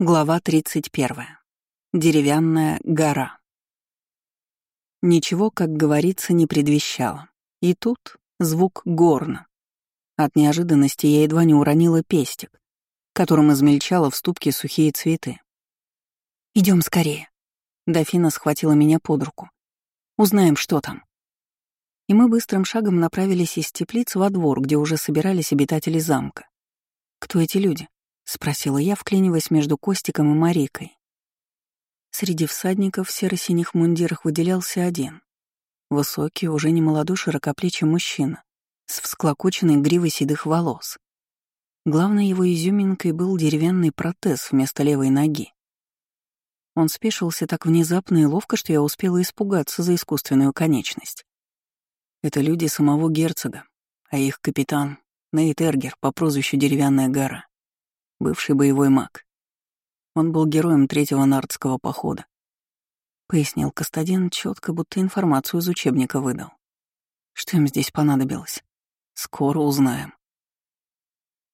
Глава 31. Деревянная гора. Ничего, как говорится, не предвещало. И тут звук горна. От неожиданности я едва не уронила пестик, которым измельчала в ступке сухие цветы. Идем скорее. Дофина схватила меня под руку. Узнаем, что там. И мы быстрым шагом направились из теплиц во двор, где уже собирались обитатели замка. Кто эти люди? — спросила я, вклиниваясь между Костиком и Марикой. Среди всадников в серо-синих мундирах выделялся один. Высокий, уже не молодой широкоплечий мужчина с всклокоченной гривой седых волос. Главной его изюминкой был деревянный протез вместо левой ноги. Он спешился так внезапно и ловко, что я успела испугаться за искусственную конечность. Это люди самого герцога, а их капитан — Нейт Эргер по прозвищу Деревянная гора бывший боевой маг. Он был героем третьего нардского похода. Пояснил Кастадин четко, будто информацию из учебника выдал. Что им здесь понадобилось? Скоро узнаем.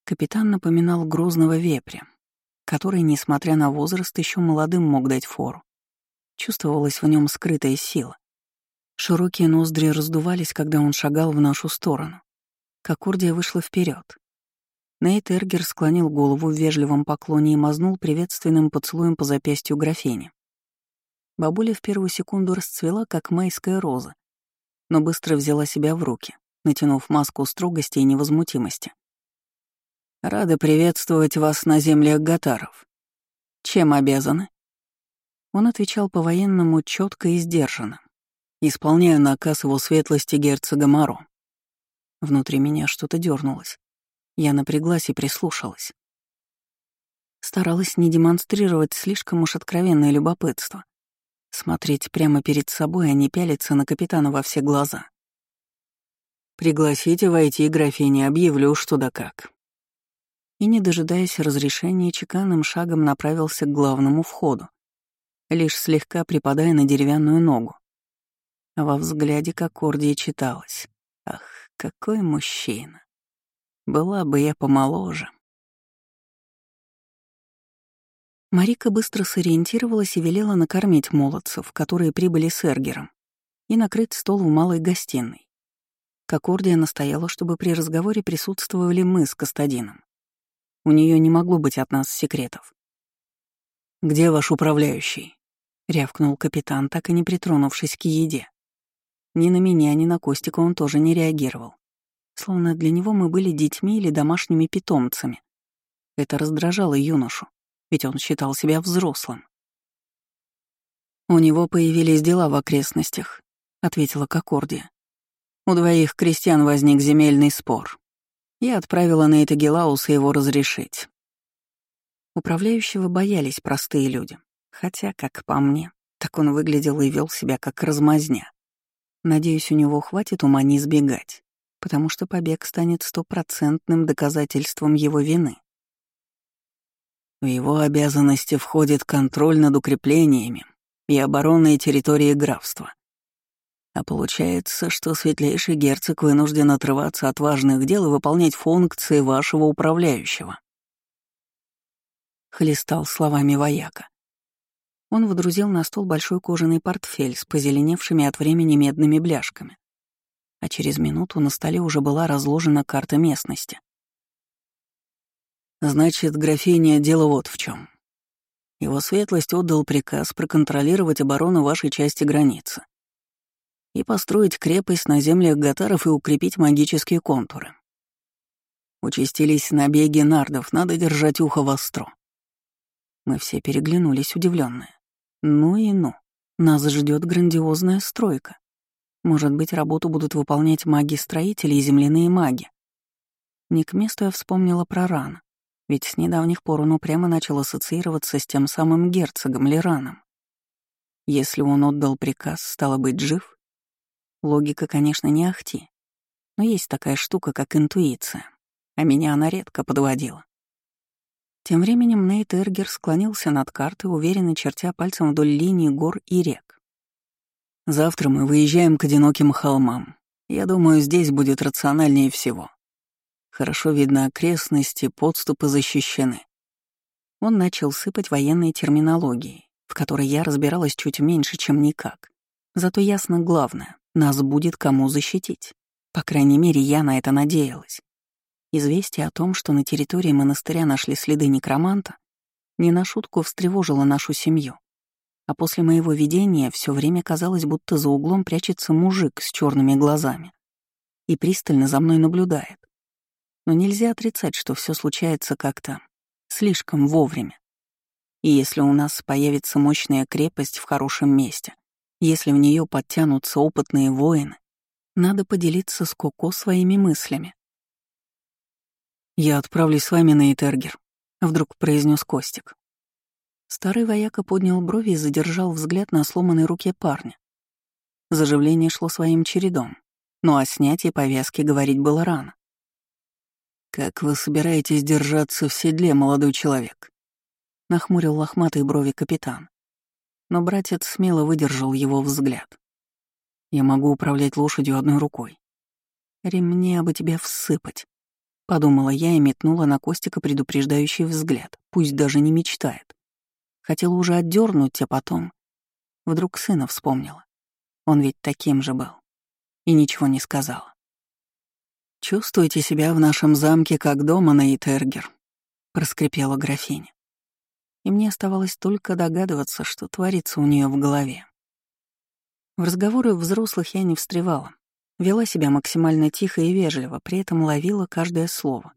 Капитан напоминал грозного вепря, который, несмотря на возраст, еще молодым мог дать фору. Чувствовалась в нем скрытая сила. Широкие ноздри раздувались, когда он шагал в нашу сторону. Кокордия вышла вперед, Нейт Эргер склонил голову в вежливом поклоне и мазнул приветственным поцелуем по запястью графини. Бабуля в первую секунду расцвела, как майская роза, но быстро взяла себя в руки, натянув маску строгости и невозмутимости. «Рада приветствовать вас на землях Гатаров. Чем обязаны?» Он отвечал по-военному четко и сдержанно. «Исполняю наказ его светлости герцога Маро». Внутри меня что-то дернулось. Я напряглась и прислушалась. Старалась не демонстрировать слишком уж откровенное любопытство. Смотреть прямо перед собой, а не пялиться на капитана во все глаза. «Пригласите войти, графиня, объявлю, что да как». И, не дожидаясь разрешения, чеканным шагом направился к главному входу, лишь слегка припадая на деревянную ногу. А во взгляде Кокордии читалось. «Ах, какой мужчина!» Была бы я помоложе. Марика быстро сориентировалась и велела накормить молодцев, которые прибыли с Эргером, и накрыть стол в малой гостиной. Кокордия настояла, чтобы при разговоре присутствовали мы с Кастадином. У нее не могло быть от нас секретов. «Где ваш управляющий?» — рявкнул капитан, так и не притронувшись к еде. Ни на меня, ни на Костика он тоже не реагировал словно для него мы были детьми или домашними питомцами. Это раздражало юношу, ведь он считал себя взрослым. «У него появились дела в окрестностях», — ответила Кокордия. «У двоих крестьян возник земельный спор. Я отправила на это Гелауса его разрешить». Управляющего боялись простые люди, хотя, как по мне, так он выглядел и вел себя как размазня. Надеюсь, у него хватит ума не сбегать потому что побег станет стопроцентным доказательством его вины. В его обязанности входит контроль над укреплениями и оборонной территорией графства. А получается, что светлейший герцог вынужден отрываться от важных дел и выполнять функции вашего управляющего. Хлестал словами вояка. Он водрузил на стол большой кожаный портфель с позеленевшими от времени медными бляшками а через минуту на столе уже была разложена карта местности. «Значит, графиня, дело вот в чем. Его светлость отдал приказ проконтролировать оборону вашей части границы и построить крепость на землях гатаров и укрепить магические контуры. Участились набеги нардов, надо держать ухо востро. Мы все переглянулись удивленные. Ну и ну, нас ждет грандиозная стройка. Может быть, работу будут выполнять маги-строители и земляные маги. Не к месту я вспомнила про Ран, ведь с недавних пор он упрямо начал ассоциироваться с тем самым герцогом Лираном. Если он отдал приказ, стало быть, жив? Логика, конечно, не ахти, но есть такая штука, как интуиция, а меня она редко подводила. Тем временем Нейт Эргер склонился над картой, уверенно чертя пальцем вдоль линии гор и рек. Завтра мы выезжаем к одиноким холмам. Я думаю, здесь будет рациональнее всего. Хорошо видно окрестности, подступы защищены. Он начал сыпать военной терминологией, в которой я разбиралась чуть меньше, чем никак. Зато ясно главное — нас будет кому защитить. По крайней мере, я на это надеялась. Известие о том, что на территории монастыря нашли следы некроманта, не на шутку встревожило нашу семью. А после моего видения все время казалось, будто за углом прячется мужик с черными глазами и пристально за мной наблюдает. Но нельзя отрицать, что все случается как-то слишком вовремя. И если у нас появится мощная крепость в хорошем месте, если в нее подтянутся опытные воины, надо поделиться с Коко своими мыслями. «Я отправлюсь с вами на Этергер», — вдруг произнес Костик. Старый вояка поднял брови и задержал взгляд на сломанной руке парня. Заживление шло своим чередом, но о снятии повязки говорить было рано. «Как вы собираетесь держаться в седле, молодой человек?» — нахмурил лохматые брови капитан. Но братец смело выдержал его взгляд. «Я могу управлять лошадью одной рукой. Ремне бы тебя всыпать. Подумала я и метнула на Костика предупреждающий взгляд, пусть даже не мечтает. Хотела уже отдернуть, а потом... Вдруг сына вспомнила. Он ведь таким же был. И ничего не сказала. «Чувствуйте себя в нашем замке как дома, Нейтергер», — проскрипела графиня. И мне оставалось только догадываться, что творится у нее в голове. В разговоры взрослых я не встревала, Вела себя максимально тихо и вежливо, при этом ловила каждое слово.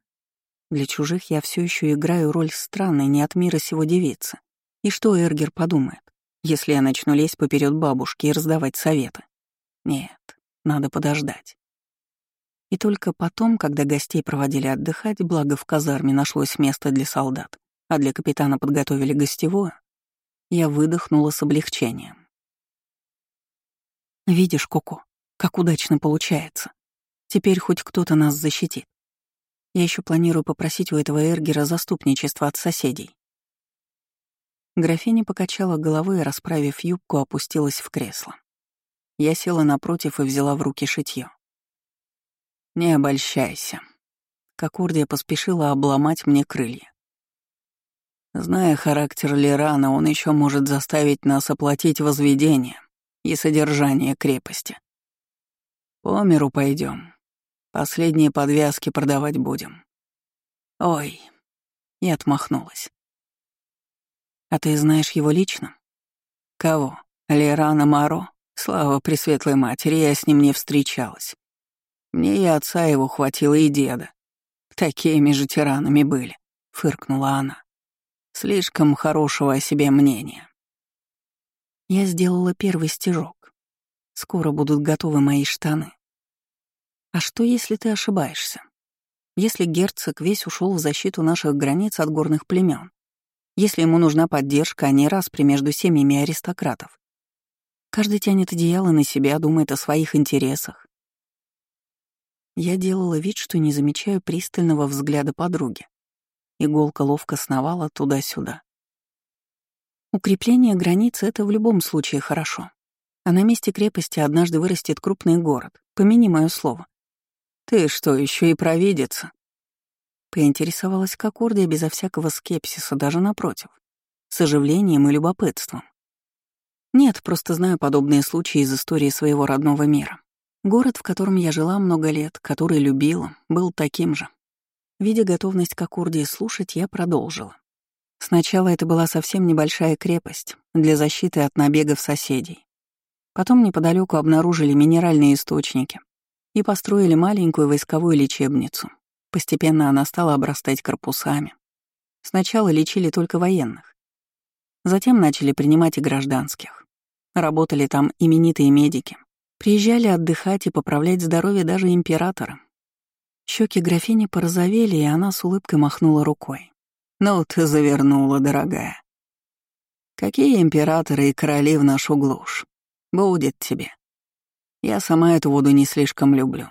Для чужих я все еще играю роль странной, не от мира сего девицы. И что Эргер подумает, если я начну лезть поперед бабушки и раздавать советы? Нет, надо подождать. И только потом, когда гостей проводили отдыхать, благо в казарме нашлось место для солдат, а для капитана подготовили гостевое, я выдохнула с облегчением. «Видишь, Коко, как удачно получается. Теперь хоть кто-то нас защитит. Я еще планирую попросить у этого Эргера заступничества от соседей. Графиня покачала головой и, расправив юбку, опустилась в кресло. Я села напротив и взяла в руки шитье. «Не обольщайся». Кокурдия поспешила обломать мне крылья. Зная характер Лирана, он еще может заставить нас оплатить возведение и содержание крепости. По миру пойдем. Последние подвязки продавать будем. Ой, и отмахнулась. А ты знаешь его лично? Кого? Лерана Маро? Слава Пресветлой Матери, я с ним не встречалась. Мне и отца его хватило, и деда. Такими же тиранами были, фыркнула она. Слишком хорошего о себе мнения. Я сделала первый стежок. Скоро будут готовы мои штаны. А что, если ты ошибаешься? Если герцог весь ушел в защиту наших границ от горных племен? Если ему нужна поддержка, а не распри между семьями аристократов? Каждый тянет одеяло на себя, думает о своих интересах. Я делала вид, что не замечаю пристального взгляда подруги. Иголка ловко сновала туда-сюда. Укрепление границы — это в любом случае хорошо. А на месте крепости однажды вырастет крупный город, помяни мое слово. «Ты что, еще и провидица?» Поинтересовалась Кокордия безо всякого скепсиса, даже напротив, с оживлением и любопытством. Нет, просто знаю подобные случаи из истории своего родного мира. Город, в котором я жила много лет, который любила, был таким же. Видя готовность Кокордии слушать, я продолжила. Сначала это была совсем небольшая крепость для защиты от набегов соседей. Потом неподалеку обнаружили минеральные источники, и построили маленькую войсковую лечебницу. Постепенно она стала обрастать корпусами. Сначала лечили только военных. Затем начали принимать и гражданских. Работали там именитые медики. Приезжали отдыхать и поправлять здоровье даже императора. Щеки графини порозовели, и она с улыбкой махнула рукой. «Ну ты завернула, дорогая. Какие императоры и короли в нашу глушь? Будет тебе. Я сама эту воду не слишком люблю,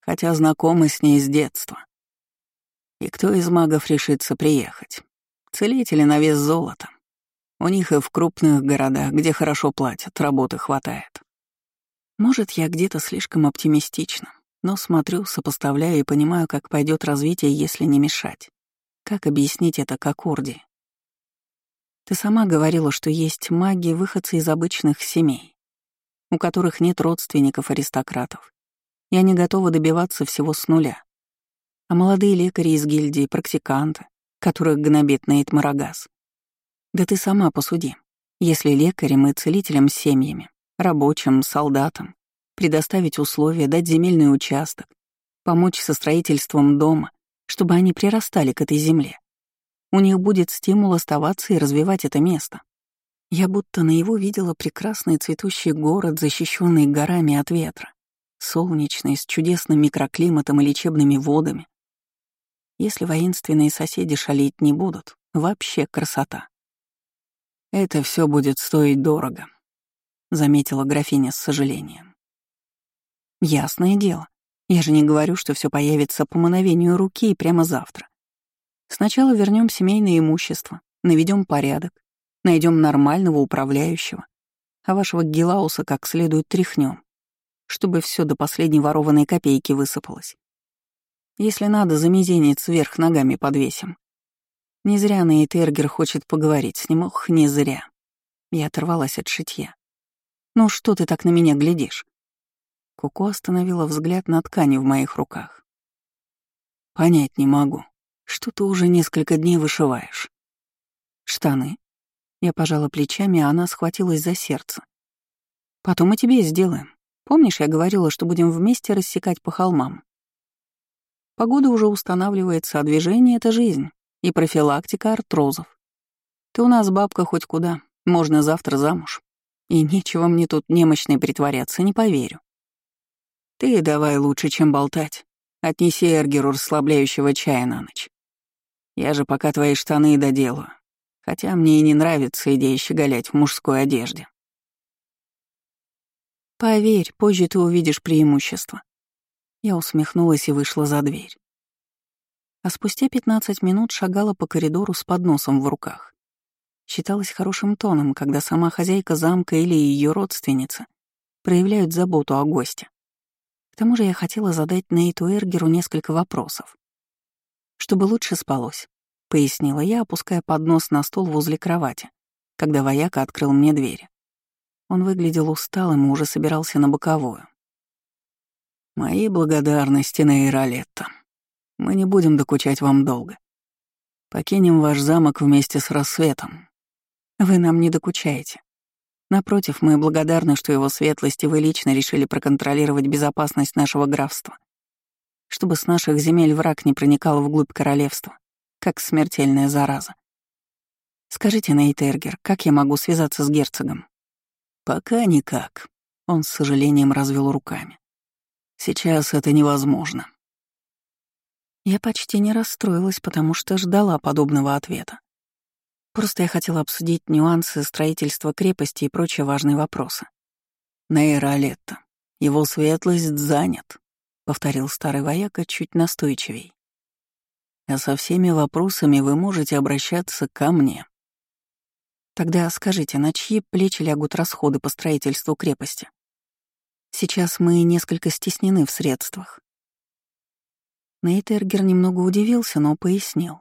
хотя знакома с ней с детства. И кто из магов решится приехать? Целители на вес золота. У них и в крупных городах, где хорошо платят, работы хватает. Может, я где-то слишком оптимистична, но смотрю, сопоставляю и понимаю, как пойдет развитие, если не мешать. Как объяснить это к Аккорде? Ты сама говорила, что есть маги, выходцы из обычных семей, у которых нет родственников-аристократов, и они готовы добиваться всего с нуля. А молодые лекари из гильдии, практиканты, которых гнобит Нейт Марагас. Да ты сама посуди. Если лекарям и целителям с семьями, рабочим, солдатам, предоставить условия, дать земельный участок, помочь со строительством дома, чтобы они прирастали к этой земле, у них будет стимул оставаться и развивать это место. Я будто на его видела прекрасный цветущий город, защищенный горами от ветра, солнечный, с чудесным микроклиматом и лечебными водами. Если воинственные соседи шалить не будут, вообще красота. «Это все будет стоить дорого», — заметила графиня с сожалением. «Ясное дело. Я же не говорю, что все появится по мановению руки и прямо завтра. Сначала вернем семейное имущество, наведем порядок, найдем нормального управляющего, а вашего Гелауса как следует тряхнем, чтобы все до последней ворованной копейки высыпалось. Если надо, за мизинец вверх ногами подвесим. Не зря Нейт Эргер хочет поговорить с ним, ох, не зря. Я оторвалась от шитья. «Ну что ты так на меня глядишь?» Куко остановила взгляд на ткани в моих руках. «Понять не могу. Что ты уже несколько дней вышиваешь? Штаны. Я пожала плечами, а она схватилась за сердце. Потом и тебе сделаем. Помнишь, я говорила, что будем вместе рассекать по холмам? Погода уже устанавливается, а движение — это жизнь и профилактика артрозов. Ты у нас бабка хоть куда, можно завтра замуж. И нечего мне тут немощной притворяться, не поверю. Ты давай лучше, чем болтать. Отнеси Эргеру расслабляющего чая на ночь. Я же пока твои штаны доделаю. Хотя мне и не нравится идея щеголять в мужской одежде. Поверь, позже ты увидишь преимущество. Я усмехнулась и вышла за дверь. А спустя 15 минут шагала по коридору с подносом в руках. Считалось хорошим тоном, когда сама хозяйка замка или ее родственница проявляют заботу о госте. К тому же я хотела задать Нейту Эргеру несколько вопросов чтобы лучше спалось», — пояснила я, опуская поднос на стол возле кровати, когда вояка открыл мне дверь. Он выглядел усталым и уже собирался на боковую. «Мои благодарности на Иролетто. Мы не будем докучать вам долго. Покинем ваш замок вместе с рассветом. Вы нам не докучаете. Напротив, мы благодарны, что его светлости вы лично решили проконтролировать безопасность нашего графства чтобы с наших земель враг не проникал вглубь королевства, как смертельная зараза. Скажите, Нейтергер, как я могу связаться с герцогом? Пока никак. Он с сожалением развел руками. Сейчас это невозможно. Я почти не расстроилась, потому что ждала подобного ответа. Просто я хотела обсудить нюансы строительства крепости и прочие важные вопросы. Нейра Летта, его светлость занят, повторил старый вояка чуть настойчивей. А со всеми вопросами вы можете обращаться ко мне. Тогда скажите, на чьи плечи лягут расходы по строительству крепости? Сейчас мы несколько стеснены в средствах. Нейтергер немного удивился, но пояснил.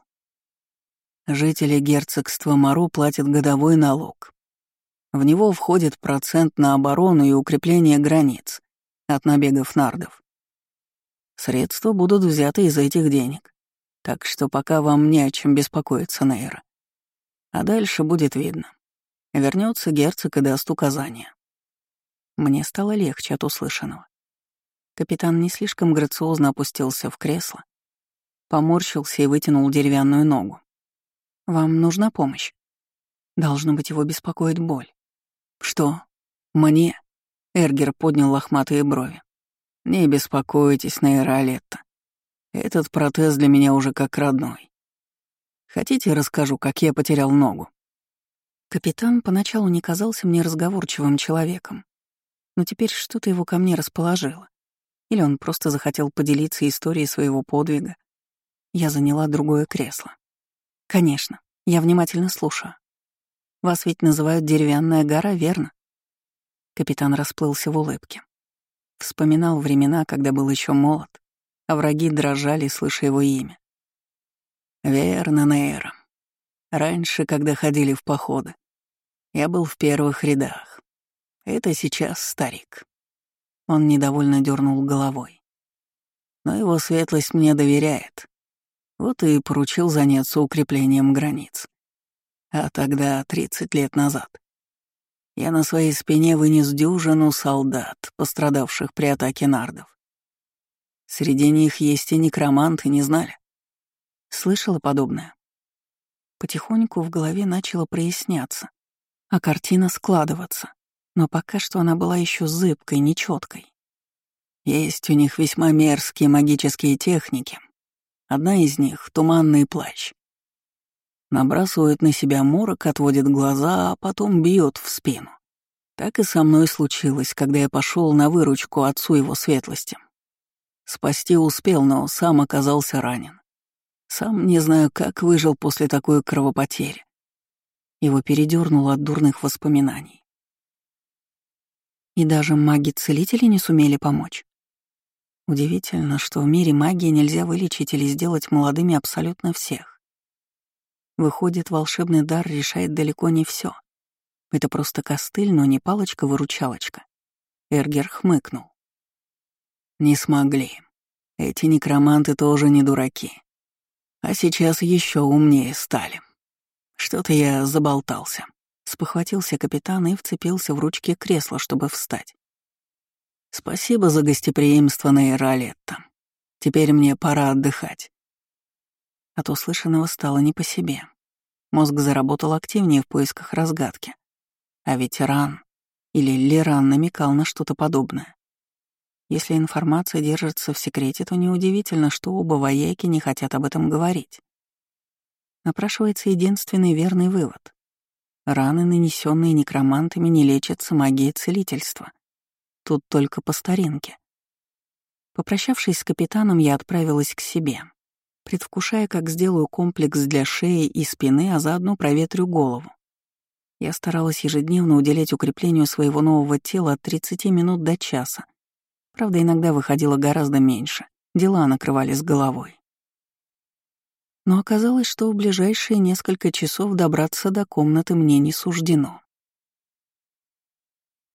Жители герцогства Моро платят годовой налог. В него входит процент на оборону и укрепление границ от набегов нардов. Средства будут взяты из этих денег. Так что пока вам не о чем беспокоиться, Нейра. А дальше будет видно. Вернется герцог и даст указания. Мне стало легче от услышанного. Капитан не слишком грациозно опустился в кресло, поморщился и вытянул деревянную ногу. «Вам нужна помощь?» Должно быть, его беспокоит боль. «Что? Мне?» Эргер поднял лохматые брови. Не беспокойтесь, Нейролетта. Этот протез для меня уже как родной. Хотите, расскажу, как я потерял ногу?» Капитан поначалу не казался мне разговорчивым человеком, но теперь что-то его ко мне расположило. Или он просто захотел поделиться историей своего подвига. Я заняла другое кресло. «Конечно, я внимательно слушаю. Вас ведь называют деревянная гора, верно?» Капитан расплылся в улыбке. Вспоминал времена, когда был еще молод, а враги дрожали, слыша его имя. Верно, Нейра. Раньше, когда ходили в походы, я был в первых рядах. Это сейчас старик. Он недовольно дернул головой. Но его светлость мне доверяет. Вот и поручил заняться укреплением границ. А тогда, 30 лет назад, я на своей спине вынес дюжину солдат, пострадавших при атаке нардов. Среди них есть и некроманты, не знали? Слышала подобное? Потихоньку в голове начало проясняться, а картина складываться, но пока что она была еще зыбкой, нечеткой. Есть у них весьма мерзкие магические техники. Одна из них — туманный плащ. Набрасывает на себя морок, отводит глаза, а потом бьет в спину. Так и со мной случилось, когда я пошел на выручку отцу его светлости. Спасти успел, но сам оказался ранен. Сам не знаю, как выжил после такой кровопотери. Его передернуло от дурных воспоминаний. И даже маги-целители не сумели помочь. Удивительно, что в мире магии нельзя вылечить или сделать молодыми абсолютно всех. Выходит, волшебный дар решает далеко не все. Это просто костыль, но не палочка-выручалочка. Эргер хмыкнул. Не смогли. Эти некроманты тоже не дураки. А сейчас еще умнее стали. Что-то я заболтался. Спохватился капитан и вцепился в ручки кресла, чтобы встать. Спасибо за гостеприимство на Иралетто. Теперь мне пора отдыхать. От услышанного стало не по себе. Мозг заработал активнее в поисках разгадки. А ведь Ран или Леран намекал на что-то подобное. Если информация держится в секрете, то неудивительно, что оба вояки не хотят об этом говорить. Напрашивается единственный верный вывод. Раны, нанесенные некромантами, не лечатся магией целительства. Тут только по старинке. Попрощавшись с капитаном, я отправилась к себе, предвкушая, как сделаю комплекс для шеи и спины, а заодно проветрю голову. Я старалась ежедневно уделять укреплению своего нового тела от 30 минут до часа, Правда, иногда выходило гораздо меньше, дела накрывали с головой. Но оказалось, что в ближайшие несколько часов добраться до комнаты мне не суждено.